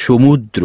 সমুদ্র